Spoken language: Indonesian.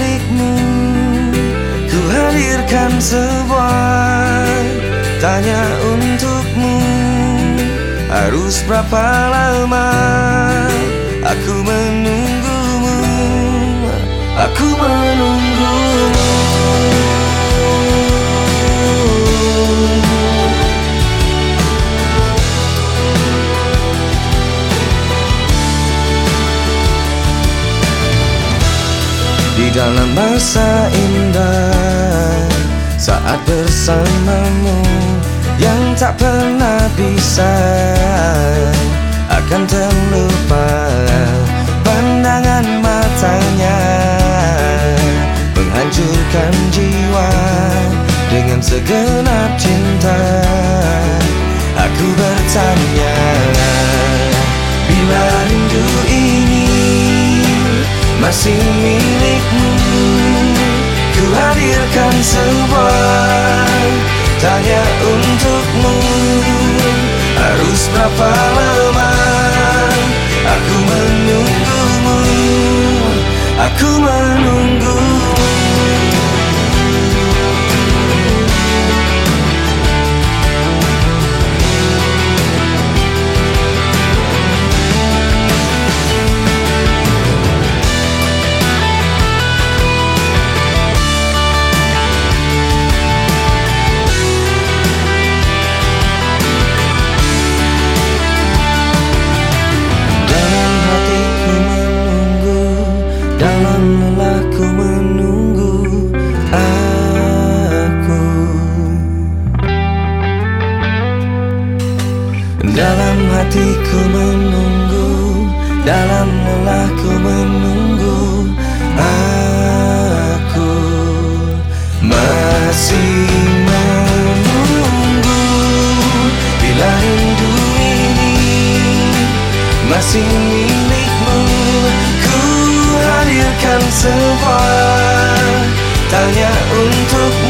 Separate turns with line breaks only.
Ku hadirkan sebuah tanya untukmu. Harus berapa lama aku menunggumu? Aku menunggumu. Di dalam masa indah Saat bersamamu Yang tak pernah bisa Akan terlupa Pandangan matanya. Menghancurkan jiwa Dengan segenap cinta. Aku bertanya Bila rindu ini masih milikmu Ku hadirkan sebuah Dalam lelahku menunggu Aku. Dalam hatiku menunggu Dalam lelahku menunggu Aku. Masih menunggu Bila rindu ini masih Ku hadirkan sebuah tanya untukmu